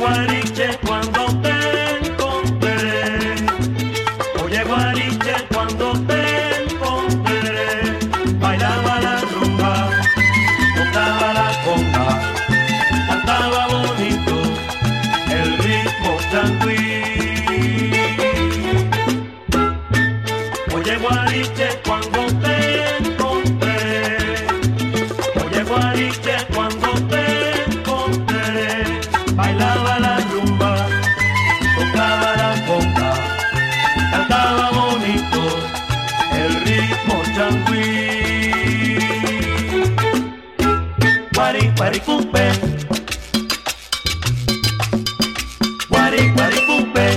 Guariche, cuando te encontré. Oye, Guariche, cuando te encontré. Bailaba la rumba, tocaba la comba, cantaba bonito el ritmo tranquilo. Oye, Guariche, cuando te encontré. Oye, Guariche. Guari, guari, cumpe. Guari, guari, cumpe.